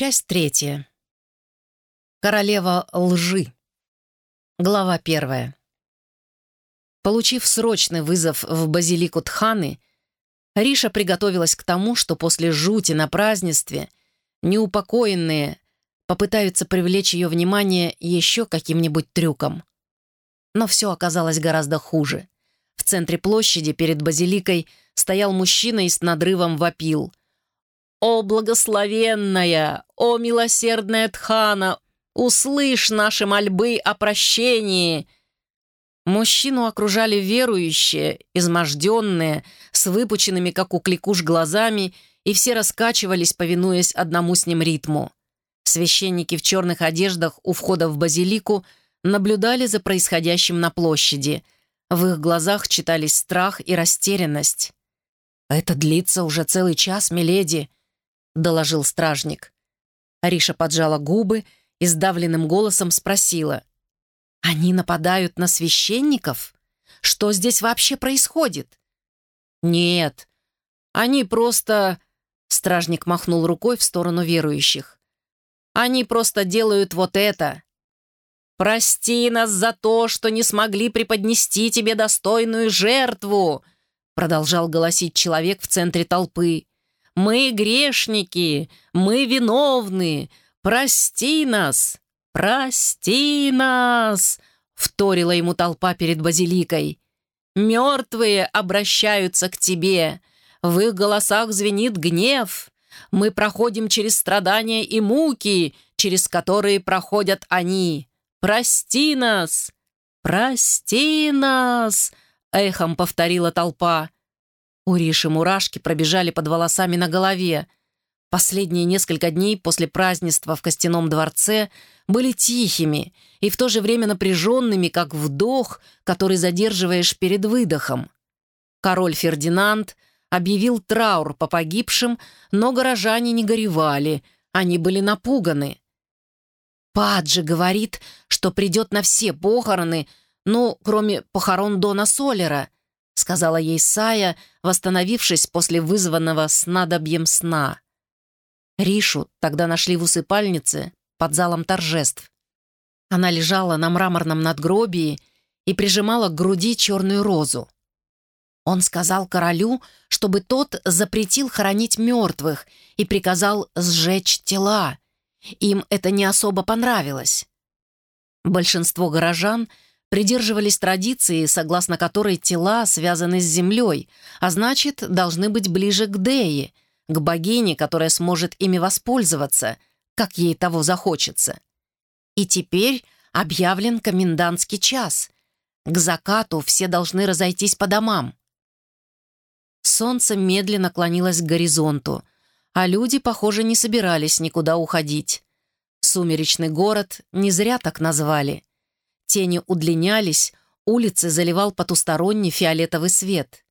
Часть третья. Королева лжи. Глава первая. Получив срочный вызов в базилику Тханы, Риша приготовилась к тому, что после жути на празднестве неупокоенные попытаются привлечь ее внимание еще каким-нибудь трюком. Но все оказалось гораздо хуже. В центре площади перед базиликой стоял мужчина и с надрывом вопил — «О благословенная, о милосердная Тхана, услышь наши мольбы о прощении!» Мужчину окружали верующие, изможденные, с выпученными, как у кликуш, глазами, и все раскачивались, повинуясь одному с ним ритму. Священники в черных одеждах у входа в базилику наблюдали за происходящим на площади. В их глазах читались страх и растерянность. «Это длится уже целый час, миледи», — доложил стражник. Ариша поджала губы и сдавленным голосом спросила. «Они нападают на священников? Что здесь вообще происходит?» «Нет, они просто...» Стражник махнул рукой в сторону верующих. «Они просто делают вот это. Прости нас за то, что не смогли преподнести тебе достойную жертву!» Продолжал голосить человек в центре толпы. Мы грешники, мы виновны. Прости нас, прости нас!» — вторила ему толпа перед базиликой. «Мертвые обращаются к тебе. В их голосах звенит гнев. Мы проходим через страдания и муки, через которые проходят они. Прости нас! Прости нас!» — эхом повторила толпа. У Риши мурашки пробежали под волосами на голове. Последние несколько дней после празднества в Костяном дворце были тихими и в то же время напряженными, как вдох, который задерживаешь перед выдохом. Король Фердинанд объявил траур по погибшим, но горожане не горевали, они были напуганы. Паджи говорит, что придет на все похороны, ну, кроме похорон Дона Солера —— сказала ей Сая, восстановившись после вызванного снадобьем сна. Ришу тогда нашли в усыпальнице под залом торжеств. Она лежала на мраморном надгробии и прижимала к груди черную розу. Он сказал королю, чтобы тот запретил хоронить мертвых и приказал сжечь тела. Им это не особо понравилось. Большинство горожан — придерживались традиции, согласно которой тела связаны с землей, а значит, должны быть ближе к Дее, к богине, которая сможет ими воспользоваться, как ей того захочется. И теперь объявлен комендантский час. К закату все должны разойтись по домам. Солнце медленно клонилось к горизонту, а люди, похоже, не собирались никуда уходить. Сумеречный город не зря так назвали — Тени удлинялись, улицы заливал потусторонний фиолетовый свет.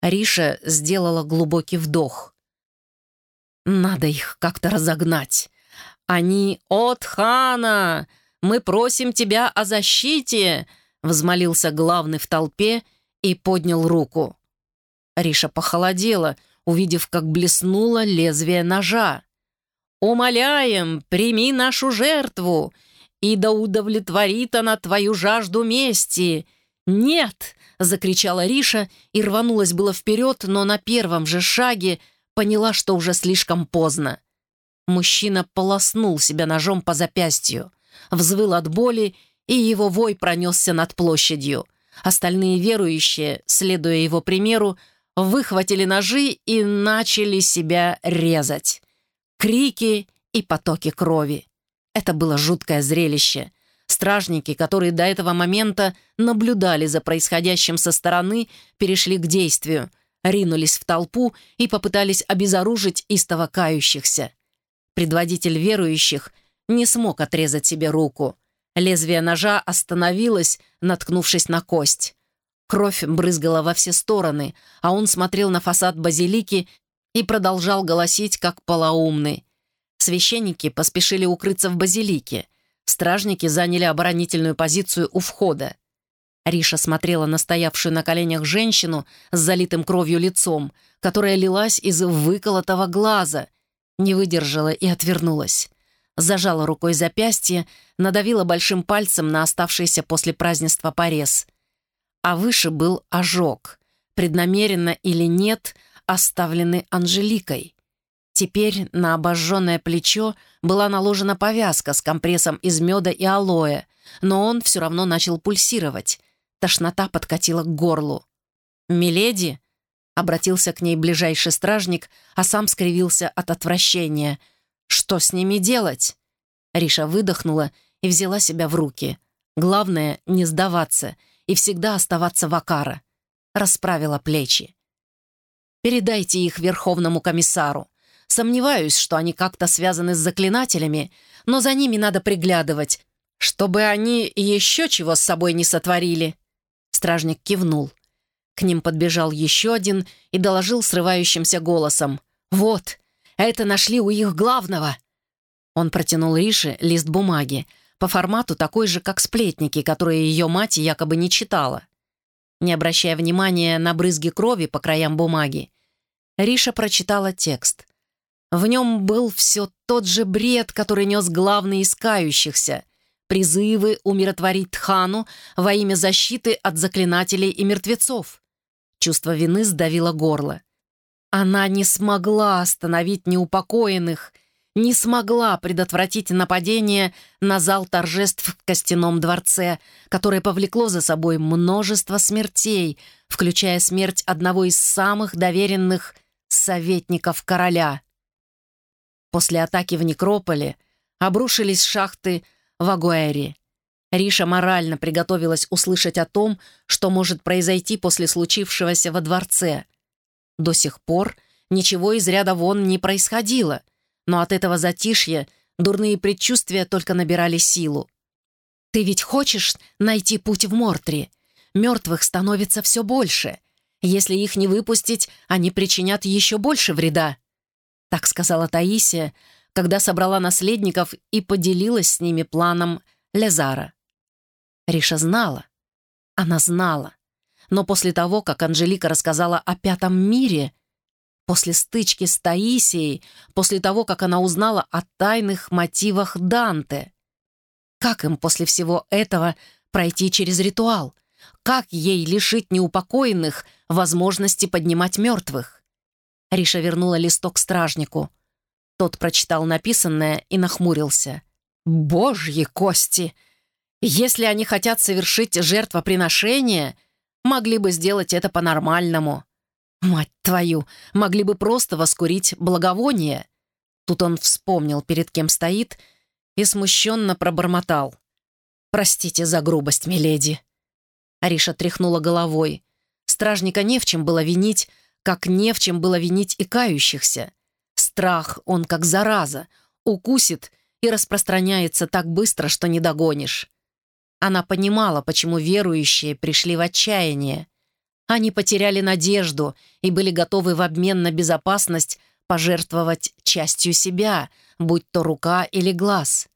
Риша сделала глубокий вдох. «Надо их как-то разогнать. Они от хана! Мы просим тебя о защите!» взмолился главный в толпе и поднял руку. Риша похолодела, увидев, как блеснуло лезвие ножа. «Умоляем, прими нашу жертву и да удовлетворит она твою жажду мести!» «Нет!» — закричала Риша и рванулась было вперед, но на первом же шаге поняла, что уже слишком поздно. Мужчина полоснул себя ножом по запястью, взвыл от боли, и его вой пронесся над площадью. Остальные верующие, следуя его примеру, выхватили ножи и начали себя резать. Крики и потоки крови. Это было жуткое зрелище. Стражники, которые до этого момента наблюдали за происходящим со стороны, перешли к действию, ринулись в толпу и попытались обезоружить истово кающихся. Предводитель верующих не смог отрезать себе руку. Лезвие ножа остановилось, наткнувшись на кость. Кровь брызгала во все стороны, а он смотрел на фасад базилики и продолжал голосить, как полоумный. Священники поспешили укрыться в базилике. Стражники заняли оборонительную позицию у входа. Риша смотрела на стоявшую на коленях женщину с залитым кровью лицом, которая лилась из выколотого глаза, Не выдержала и отвернулась. Зажала рукой запястье, надавила большим пальцем на оставшийся после празднества порез. А выше был ожог, преднамеренно или нет, оставленный Анжеликой. Теперь на обожженное плечо была наложена повязка с компрессом из меда и алоэ, но он все равно начал пульсировать. Тошнота подкатила к горлу. «Миледи?» — обратился к ней ближайший стражник, а сам скривился от отвращения. «Что с ними делать?» Риша выдохнула и взяла себя в руки. Главное — не сдаваться и всегда оставаться в Акара. Расправила плечи. «Передайте их Верховному комиссару. Сомневаюсь, что они как-то связаны с заклинателями, но за ними надо приглядывать, чтобы они еще чего с собой не сотворили». Стражник кивнул. К ним подбежал еще один и доложил срывающимся голосом. «Вот, это нашли у их главного!» Он протянул Рише лист бумаги, по формату такой же, как сплетники, которые ее мать якобы не читала. Не обращая внимания на брызги крови по краям бумаги, Риша прочитала текст. В нем был все тот же бред, который нес главный из кающихся — призывы умиротворить Тхану во имя защиты от заклинателей и мертвецов. Чувство вины сдавило горло. Она не смогла остановить неупокоенных, не смогла предотвратить нападение на зал торжеств в Костяном дворце, которое повлекло за собой множество смертей, включая смерть одного из самых доверенных советников короля. После атаки в Некрополе обрушились шахты в Агуэре. Риша морально приготовилась услышать о том, что может произойти после случившегося во дворце. До сих пор ничего из ряда вон не происходило, но от этого затишья дурные предчувствия только набирали силу. «Ты ведь хочешь найти путь в Мортри? Мертвых становится все больше. Если их не выпустить, они причинят еще больше вреда», — так сказала Таисия, когда собрала наследников и поделилась с ними планом Лезара. Риша знала. Она знала. Но после того, как Анжелика рассказала о пятом мире, после стычки с Таисией, после того, как она узнала о тайных мотивах Данте, как им после всего этого пройти через ритуал? Как ей лишить неупокоенных возможности поднимать мертвых? Риша вернула листок стражнику. Тот прочитал написанное и нахмурился. «Божьи кости! Если они хотят совершить жертвоприношение, могли бы сделать это по-нормальному. Мать твою, могли бы просто воскурить благовоние». Тут он вспомнил, перед кем стоит, и смущенно пробормотал. «Простите за грубость, миледи». Ариша тряхнула головой. Стражника не в чем было винить, как не в чем было винить и кающихся. Страх, он как зараза, укусит и распространяется так быстро, что не догонишь. Она понимала, почему верующие пришли в отчаяние. Они потеряли надежду и были готовы в обмен на безопасность пожертвовать частью себя, будь то рука или глаз.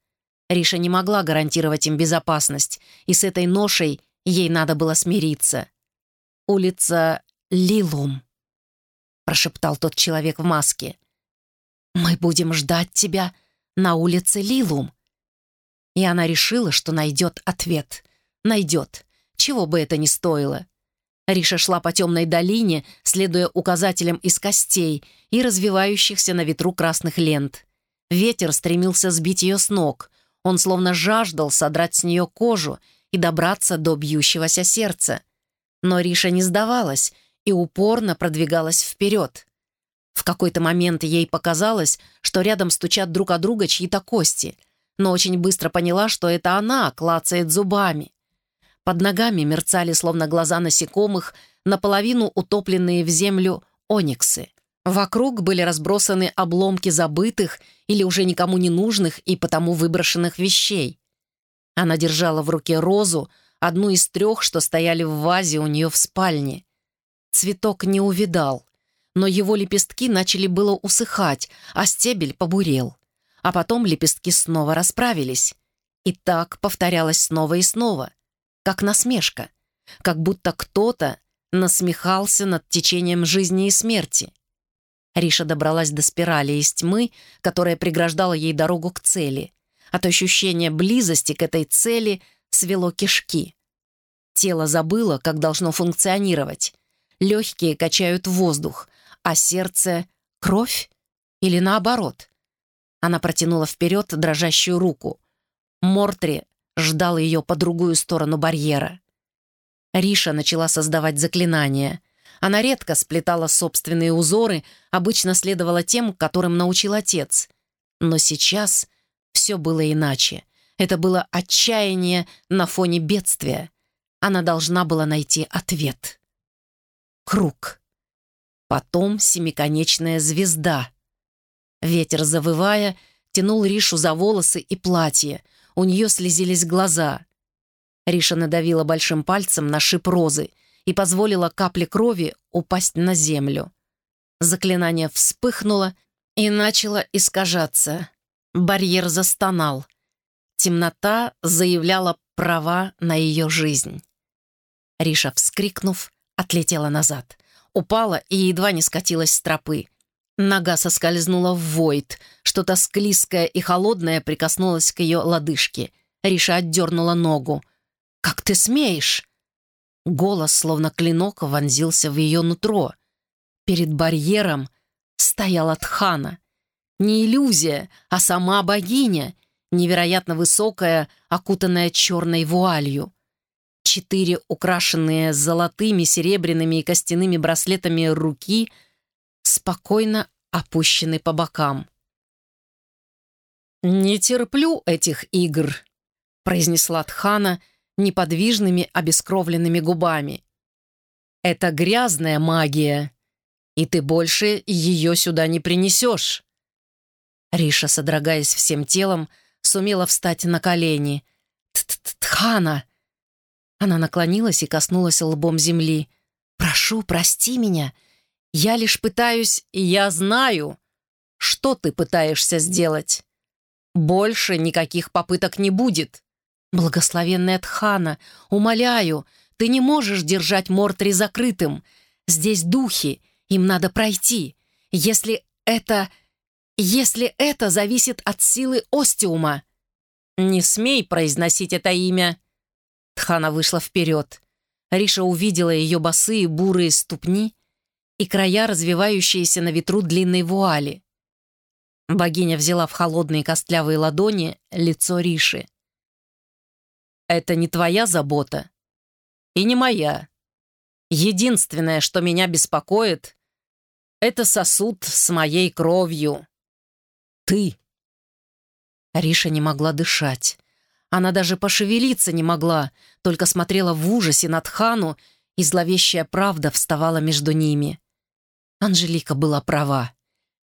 Риша не могла гарантировать им безопасность, и с этой ношей ей надо было смириться. «Улица Лилум», — прошептал тот человек в маске. «Мы будем ждать тебя на улице Лилум». И она решила, что найдет ответ. Найдет, чего бы это ни стоило. Риша шла по темной долине, следуя указателям из костей и развивающихся на ветру красных лент. Ветер стремился сбить ее с ног. Он словно жаждал содрать с нее кожу и добраться до бьющегося сердца. Но Риша не сдавалась и упорно продвигалась вперед. В какой-то момент ей показалось, что рядом стучат друг о друга чьи-то кости, но очень быстро поняла, что это она клацает зубами. Под ногами мерцали, словно глаза насекомых, наполовину утопленные в землю ониксы. Вокруг были разбросаны обломки забытых или уже никому не нужных и потому выброшенных вещей. Она держала в руке розу, одну из трех, что стояли в вазе у нее в спальне. Цветок не увидал но его лепестки начали было усыхать, а стебель побурел. А потом лепестки снова расправились. И так повторялось снова и снова, как насмешка, как будто кто-то насмехался над течением жизни и смерти. Риша добралась до спирали из тьмы, которая преграждала ей дорогу к цели. От ощущения близости к этой цели свело кишки. Тело забыло, как должно функционировать. Легкие качают воздух, а сердце — кровь или наоборот. Она протянула вперед дрожащую руку. Мортри ждал ее по другую сторону барьера. Риша начала создавать заклинания. Она редко сплетала собственные узоры, обычно следовала тем, которым научил отец. Но сейчас все было иначе. Это было отчаяние на фоне бедствия. Она должна была найти ответ. Круг. Потом семиконечная звезда. Ветер, завывая, тянул Ришу за волосы и платье. У нее слезились глаза. Риша надавила большим пальцем на шип розы и позволила капле крови упасть на землю. Заклинание вспыхнуло и начало искажаться. Барьер застонал. Темнота заявляла права на ее жизнь. Риша, вскрикнув, отлетела назад. Упала и едва не скатилась с тропы. Нога соскользнула в войд. Что-то склизкое и холодное прикоснулось к ее лодыжке. Риша отдернула ногу. «Как ты смеешь?» Голос, словно клинок, вонзился в ее нутро. Перед барьером стояла Тхана. Не иллюзия, а сама богиня, невероятно высокая, окутанная черной вуалью. Четыре украшенные золотыми, серебряными и костяными браслетами руки спокойно опущены по бокам. «Не терплю этих игр», — произнесла Тхана неподвижными обескровленными губами. «Это грязная магия, и ты больше ее сюда не принесешь». Риша, содрогаясь всем телом, сумела встать на колени. «Тхана!» Она наклонилась и коснулась лбом земли. «Прошу, прости меня. Я лишь пытаюсь... Я знаю, что ты пытаешься сделать. Больше никаких попыток не будет. Благословенная Тхана, умоляю, ты не можешь держать Мортри закрытым. Здесь духи, им надо пройти. Если это если это зависит от силы Остиума. «Не смей произносить это имя!» Тхана вышла вперед. Риша увидела ее босые бурые ступни и края, развивающиеся на ветру длинной вуали. Богиня взяла в холодные костлявые ладони лицо Риши. «Это не твоя забота и не моя. Единственное, что меня беспокоит, это сосуд с моей кровью ты!» Риша не могла дышать. Она даже пошевелиться не могла, только смотрела в ужасе над Хану, и зловещая правда вставала между ними. Анжелика была права.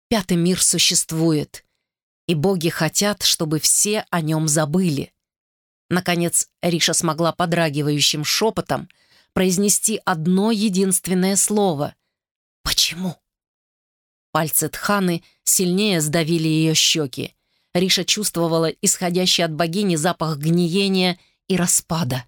Пятый мир существует, и боги хотят, чтобы все о нем забыли. Наконец Риша смогла подрагивающим шепотом произнести одно единственное слово. «Почему?» Пальцы Тханы сильнее сдавили ее щеки. Риша чувствовала исходящий от богини запах гниения и распада.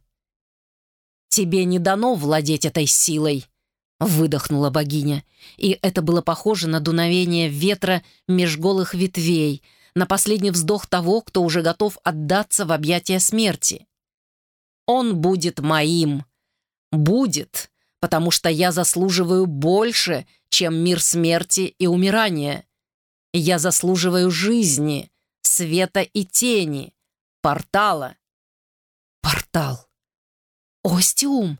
«Тебе не дано владеть этой силой», — выдохнула богиня. И это было похоже на дуновение ветра меж голых ветвей, на последний вздох того, кто уже готов отдаться в объятия смерти. «Он будет моим. Будет, потому что я заслуживаю больше, чем мир смерти и умирания. Я заслуживаю жизни, света и тени, портала. Портал. Остиум.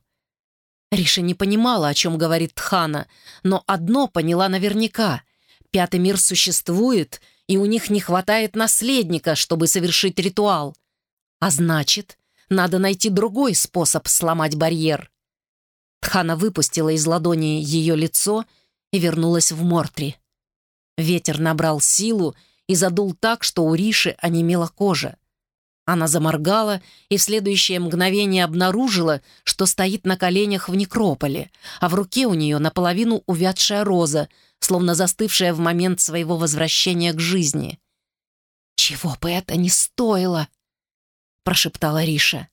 Риша не понимала, о чем говорит Тхана, но одно поняла наверняка. Пятый мир существует, и у них не хватает наследника, чтобы совершить ритуал. А значит, надо найти другой способ сломать барьер. Тхана выпустила из ладони ее лицо и вернулась в Мортри. Ветер набрал силу и задул так, что у Риши онемела кожа. Она заморгала и в следующее мгновение обнаружила, что стоит на коленях в некрополе, а в руке у нее наполовину увядшая роза, словно застывшая в момент своего возвращения к жизни. «Чего бы это ни стоило!» — прошептала Риша.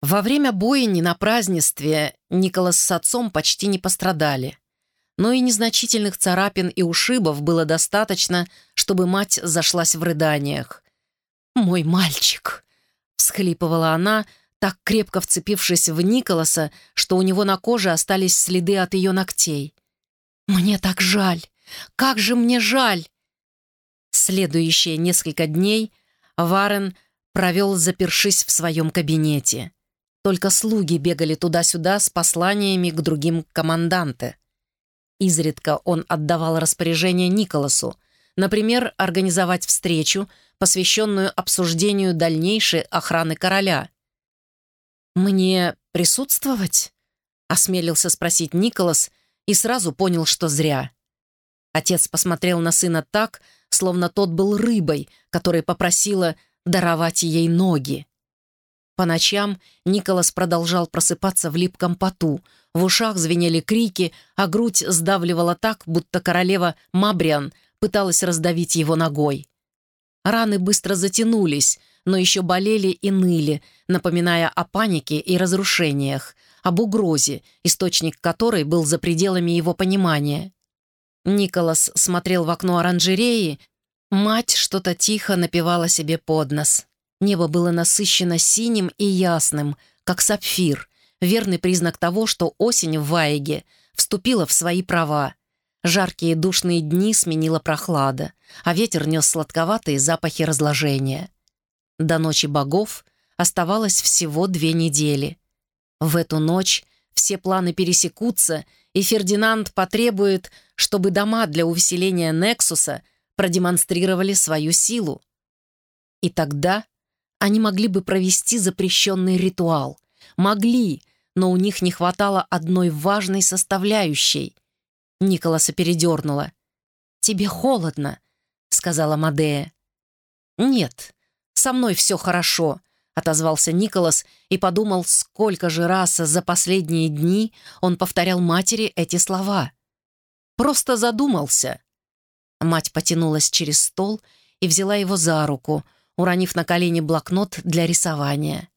Во время бойни на празднестве Николас с отцом почти не пострадали. Но и незначительных царапин и ушибов было достаточно, чтобы мать зашлась в рыданиях. «Мой мальчик!» — всхлипывала она, так крепко вцепившись в Николаса, что у него на коже остались следы от ее ногтей. «Мне так жаль! Как же мне жаль!» Следующие несколько дней Варен провел, запершись в своем кабинете. Только слуги бегали туда-сюда с посланиями к другим команданте. Изредка он отдавал распоряжение Николасу, например, организовать встречу, посвященную обсуждению дальнейшей охраны короля. «Мне присутствовать?» — осмелился спросить Николас и сразу понял, что зря. Отец посмотрел на сына так, словно тот был рыбой, которая попросила даровать ей ноги. По ночам Николас продолжал просыпаться в липком поту, в ушах звенели крики, а грудь сдавливала так, будто королева Мабриан пыталась раздавить его ногой. Раны быстро затянулись, но еще болели и ныли, напоминая о панике и разрушениях, об угрозе, источник которой был за пределами его понимания. Николас смотрел в окно оранжереи, мать что-то тихо напевала себе под нос. Небо было насыщено синим и ясным, как сапфир, верный признак того, что осень в Ваеге вступила в свои права. Жаркие душные дни сменила прохлада, а ветер нес сладковатые запахи разложения. До ночи богов оставалось всего две недели. В эту ночь все планы пересекутся, и Фердинанд потребует, чтобы дома для увеселения Нексуса продемонстрировали свою силу. И тогда они могли бы провести запрещенный ритуал. Могли, но у них не хватало одной важной составляющей. Николаса передернула. «Тебе холодно», — сказала Мадея. «Нет, со мной все хорошо», — отозвался Николас и подумал, сколько же раз за последние дни он повторял матери эти слова. «Просто задумался». Мать потянулась через стол и взяла его за руку — уронив на колени блокнот для рисования.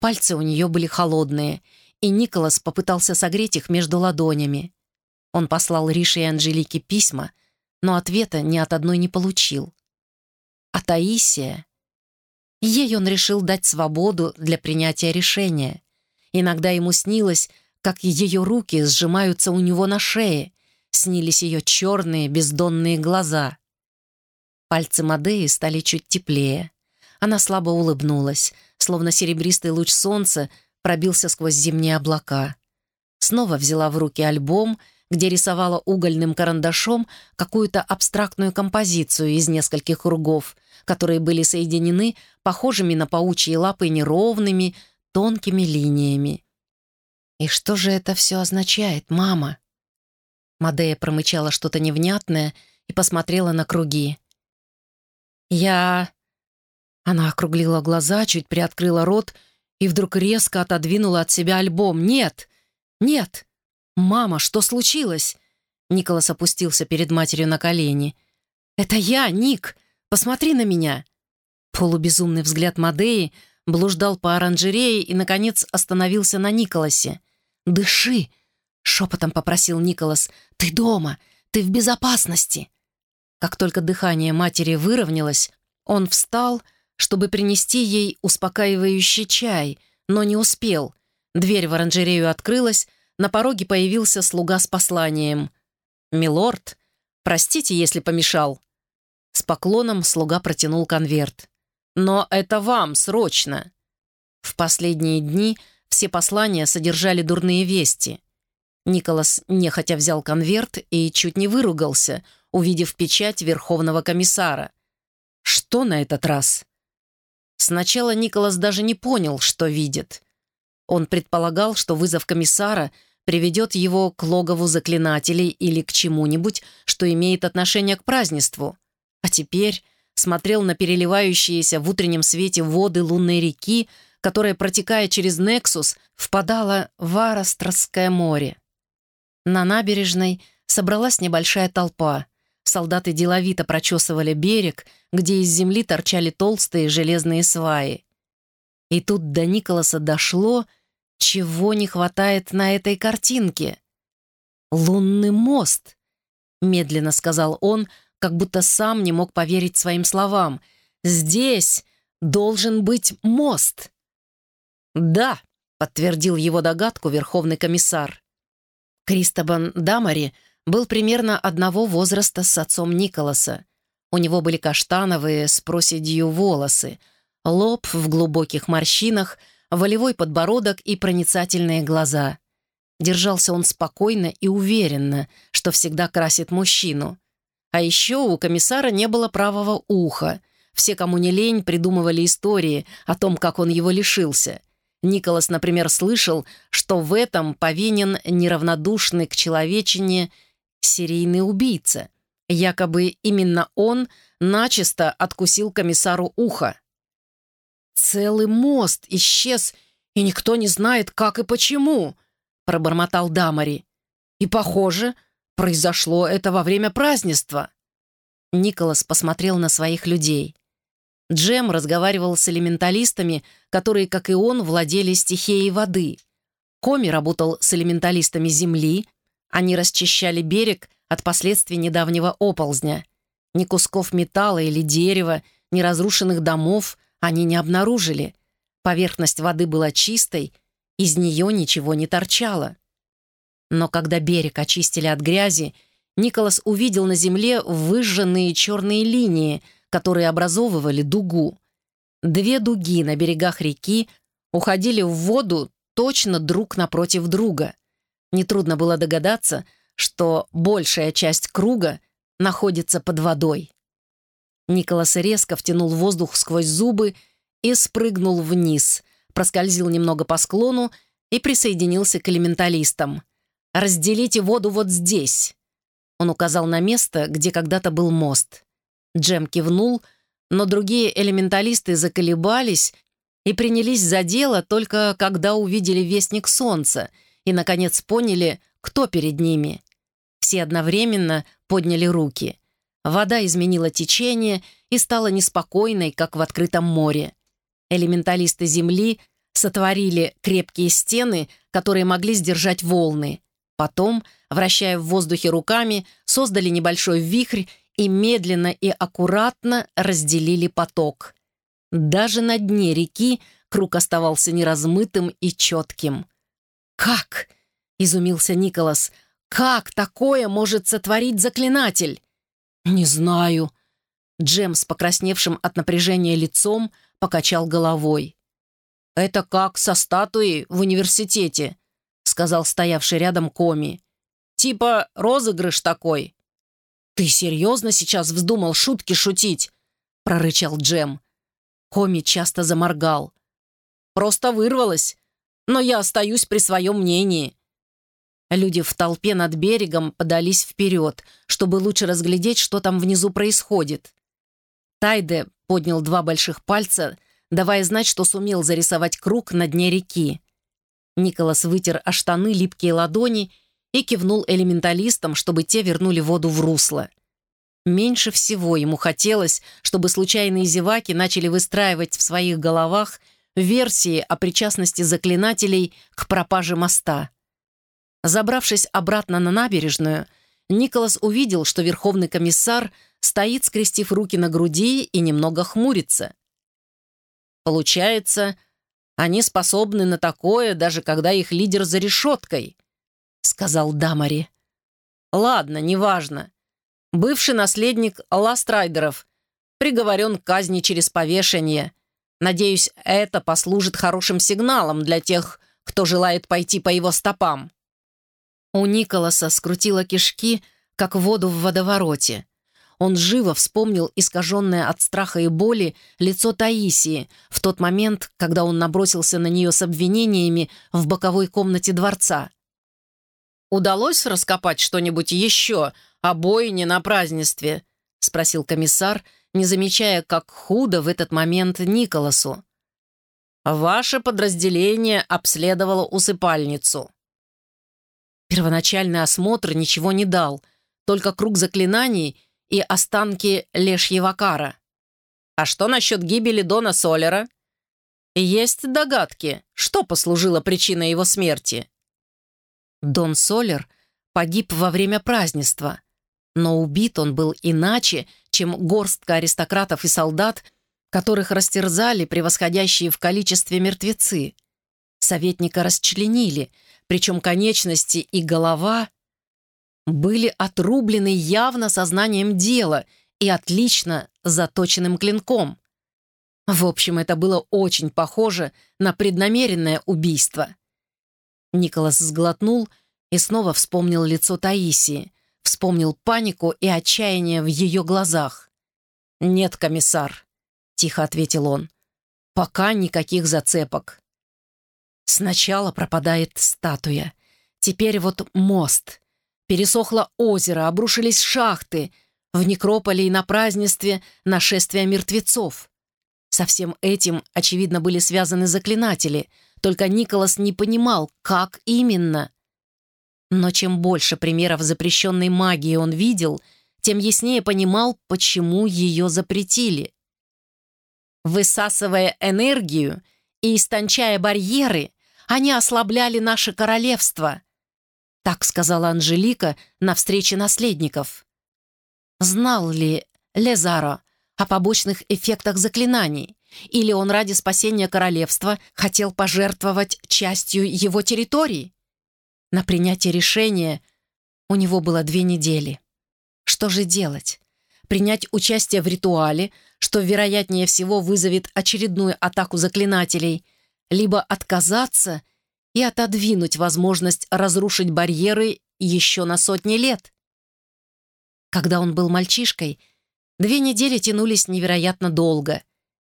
Пальцы у нее были холодные, и Николас попытался согреть их между ладонями. Он послал Рише и Анжелике письма, но ответа ни от одной не получил. А Таисия... Ей он решил дать свободу для принятия решения. Иногда ему снилось, как ее руки сжимаются у него на шее, снились ее черные бездонные глаза. Пальцы Мадеи стали чуть теплее. Она слабо улыбнулась, словно серебристый луч солнца пробился сквозь зимние облака. Снова взяла в руки альбом, где рисовала угольным карандашом какую-то абстрактную композицию из нескольких кругов, которые были соединены похожими на паучьи лапы неровными, тонкими линиями. «И что же это все означает, мама?» Мадея промычала что-то невнятное и посмотрела на круги. «Я...» Она округлила глаза, чуть приоткрыла рот и вдруг резко отодвинула от себя альбом. «Нет! Нет! Мама, что случилось?» Николас опустился перед матерью на колени. «Это я, Ник! Посмотри на меня!» Полубезумный взгляд Мадеи блуждал по оранжерее и, наконец, остановился на Николасе. «Дыши!» — шепотом попросил Николас. «Ты дома! Ты в безопасности!» Как только дыхание матери выровнялось, он встал, чтобы принести ей успокаивающий чай, но не успел. Дверь в оранжерею открылась, на пороге появился слуга с посланием. «Милорд, простите, если помешал». С поклоном слуга протянул конверт. «Но это вам, срочно!» В последние дни все послания содержали дурные вести. Николас нехотя взял конверт и чуть не выругался, увидев печать Верховного комиссара. Что на этот раз? Сначала Николас даже не понял, что видит. Он предполагал, что вызов комиссара приведет его к логову заклинателей или к чему-нибудь, что имеет отношение к празднеству. А теперь смотрел на переливающиеся в утреннем свете воды лунной реки, которая, протекая через Нексус, впадала в Арастросское море. На набережной собралась небольшая толпа. Солдаты деловито прочесывали берег, где из земли торчали толстые железные сваи. И тут до Николаса дошло, чего не хватает на этой картинке. «Лунный мост», — медленно сказал он, как будто сам не мог поверить своим словам. «Здесь должен быть мост». «Да», — подтвердил его догадку верховный комиссар. Кристобан Дамари был примерно одного возраста с отцом Николаса. У него были каштановые с проседью волосы, лоб в глубоких морщинах, волевой подбородок и проницательные глаза. Держался он спокойно и уверенно, что всегда красит мужчину. А еще у комиссара не было правого уха. Все, кому не лень, придумывали истории о том, как он его лишился — Николас, например, слышал, что в этом повинен неравнодушный к человечине серийный убийца. Якобы именно он начисто откусил комиссару ухо. «Целый мост исчез, и никто не знает, как и почему», — пробормотал Дамари. «И, похоже, произошло это во время празднества». Николас посмотрел на своих людей. Джем разговаривал с элементалистами, которые, как и он, владели стихией воды. Коми работал с элементалистами земли. Они расчищали берег от последствий недавнего оползня. Ни кусков металла или дерева, ни разрушенных домов они не обнаружили. Поверхность воды была чистой, из нее ничего не торчало. Но когда берег очистили от грязи, Николас увидел на земле выжженные черные линии — которые образовывали дугу. Две дуги на берегах реки уходили в воду точно друг напротив друга. Нетрудно было догадаться, что большая часть круга находится под водой. Николас резко втянул воздух сквозь зубы и спрыгнул вниз, проскользил немного по склону и присоединился к элементалистам. «Разделите воду вот здесь!» Он указал на место, где когда-то был мост. Джем кивнул, но другие элементалисты заколебались и принялись за дело только когда увидели Вестник Солнца и, наконец, поняли, кто перед ними. Все одновременно подняли руки. Вода изменила течение и стала неспокойной, как в открытом море. Элементалисты Земли сотворили крепкие стены, которые могли сдержать волны. Потом, вращая в воздухе руками, создали небольшой вихрь и медленно и аккуратно разделили поток. Даже на дне реки круг оставался неразмытым и четким. «Как?» — изумился Николас. «Как такое может сотворить заклинатель?» «Не знаю». Джем с покрасневшим от напряжения лицом покачал головой. «Это как со статуей в университете», — сказал стоявший рядом Коми. «Типа розыгрыш такой. «Ты серьезно сейчас вздумал шутки шутить?» — прорычал Джем. Коми часто заморгал. «Просто вырвалось, но я остаюсь при своем мнении». Люди в толпе над берегом подались вперед, чтобы лучше разглядеть, что там внизу происходит. Тайде поднял два больших пальца, давая знать, что сумел зарисовать круг на дне реки. Николас вытер о штаны липкие ладони и кивнул элементалистам, чтобы те вернули воду в русло. Меньше всего ему хотелось, чтобы случайные зеваки начали выстраивать в своих головах версии о причастности заклинателей к пропаже моста. Забравшись обратно на набережную, Николас увидел, что верховный комиссар стоит, скрестив руки на груди и немного хмурится. Получается, они способны на такое, даже когда их лидер за решеткой, сказал Дамари. «Ладно, неважно. Бывший наследник Ластрайдеров приговорен к казни через повешение. Надеюсь, это послужит хорошим сигналом для тех, кто желает пойти по его стопам». У Николаса скрутило кишки, как воду в водовороте. Он живо вспомнил искаженное от страха и боли лицо Таисии в тот момент, когда он набросился на нее с обвинениями в боковой комнате дворца. «Удалось раскопать что-нибудь еще о бойне на празднестве?» — спросил комиссар, не замечая, как худо в этот момент Николасу. «Ваше подразделение обследовало усыпальницу». Первоначальный осмотр ничего не дал, только круг заклинаний и останки лешьего кара. А что насчет гибели Дона Солера? Есть догадки, что послужило причиной его смерти? Дон Солер погиб во время празднества. Но убит он был иначе, чем горстка аристократов и солдат, которых растерзали превосходящие в количестве мертвецы. Советника расчленили, причем конечности и голова были отрублены явно сознанием дела и отлично заточенным клинком. В общем, это было очень похоже на преднамеренное убийство. Николас сглотнул и снова вспомнил лицо Таисии, вспомнил панику и отчаяние в ее глазах. «Нет, комиссар», — тихо ответил он, — «пока никаких зацепок». Сначала пропадает статуя, теперь вот мост. Пересохло озеро, обрушились шахты, в некрополе и на празднестве нашествия мертвецов. Со всем этим, очевидно, были связаны заклинатели, только Николас не понимал, как именно. Но чем больше примеров запрещенной магии он видел, тем яснее понимал, почему ее запретили. Высасывая энергию и истончая барьеры, они ослабляли наше королевство. Так сказала Анжелика на встрече наследников. Знал ли Лезаро о побочных эффектах заклинаний? Или он ради спасения королевства хотел пожертвовать частью его территории? На принятие решения у него было две недели. Что же делать? Принять участие в ритуале, что, вероятнее всего, вызовет очередную атаку заклинателей, либо отказаться и отодвинуть возможность разрушить барьеры еще на сотни лет. Когда он был мальчишкой, две недели тянулись невероятно долго.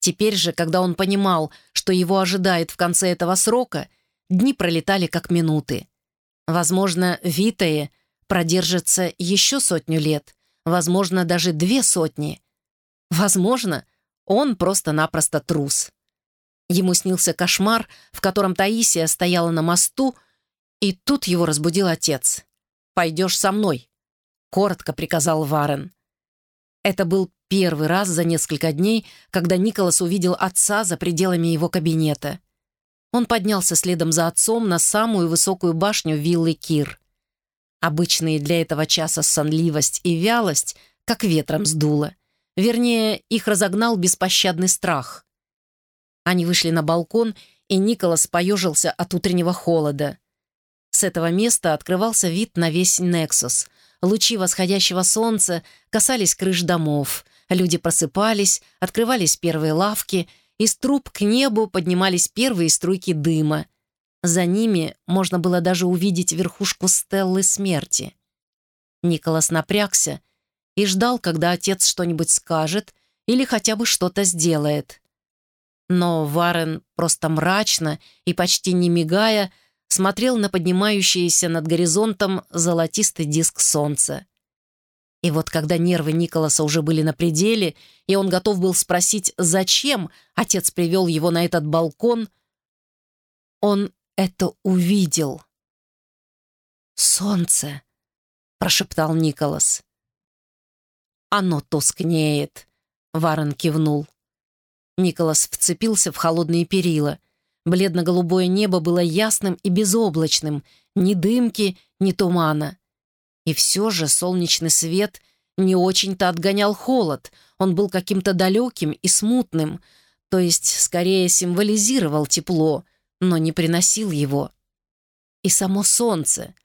Теперь же, когда он понимал, что его ожидает в конце этого срока, дни пролетали как минуты. Возможно, Витае продержится еще сотню лет, возможно, даже две сотни. Возможно, он просто-напросто трус. Ему снился кошмар, в котором Таисия стояла на мосту, и тут его разбудил отец. «Пойдешь со мной», — коротко приказал Варен. Это был первый раз за несколько дней, когда Николас увидел отца за пределами его кабинета. Он поднялся следом за отцом на самую высокую башню виллы Кир. Обычные для этого часа сонливость и вялость как ветром сдуло. Вернее, их разогнал беспощадный страх. Они вышли на балкон, и Николас поежился от утреннего холода. С этого места открывался вид на весь Нексус. Лучи восходящего солнца касались крыш домов. Люди просыпались, открывались первые лавки — из труб к небу поднимались первые струйки дыма. За ними можно было даже увидеть верхушку стеллы смерти. Николас напрягся и ждал, когда отец что-нибудь скажет или хотя бы что-то сделает. Но Варен просто мрачно и почти не мигая смотрел на поднимающийся над горизонтом золотистый диск солнца. И вот когда нервы Николаса уже были на пределе, и он готов был спросить, зачем отец привел его на этот балкон, он это увидел. «Солнце!» — прошептал Николас. «Оно тускнеет», — Варен кивнул. Николас вцепился в холодные перила. Бледно-голубое небо было ясным и безоблачным, ни дымки, ни тумана. И все же солнечный свет не очень-то отгонял холод, он был каким-то далеким и смутным, то есть скорее символизировал тепло, но не приносил его. И само солнце,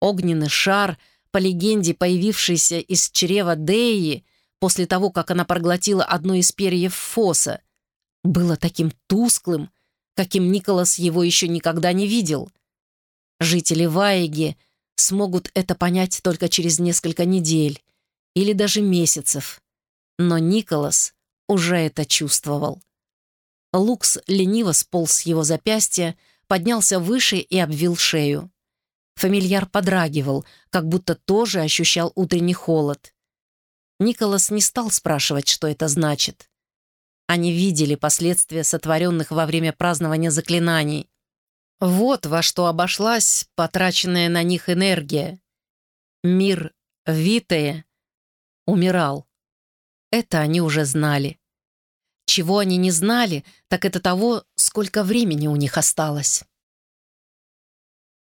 огненный шар, по легенде появившийся из чрева Деи после того, как она проглотила одно из перьев Фоса, было таким тусклым, каким Николас его еще никогда не видел. Жители Ваеги — смогут это понять только через несколько недель или даже месяцев. Но Николас уже это чувствовал. Лукс лениво сполз с его запястья, поднялся выше и обвил шею. Фамильяр подрагивал, как будто тоже ощущал утренний холод. Николас не стал спрашивать, что это значит. Они видели последствия сотворенных во время празднования заклинаний, вот во что обошлась потраченная на них энергия. Мир Витая умирал. Это они уже знали. Чего они не знали, так это того, сколько времени у них осталось.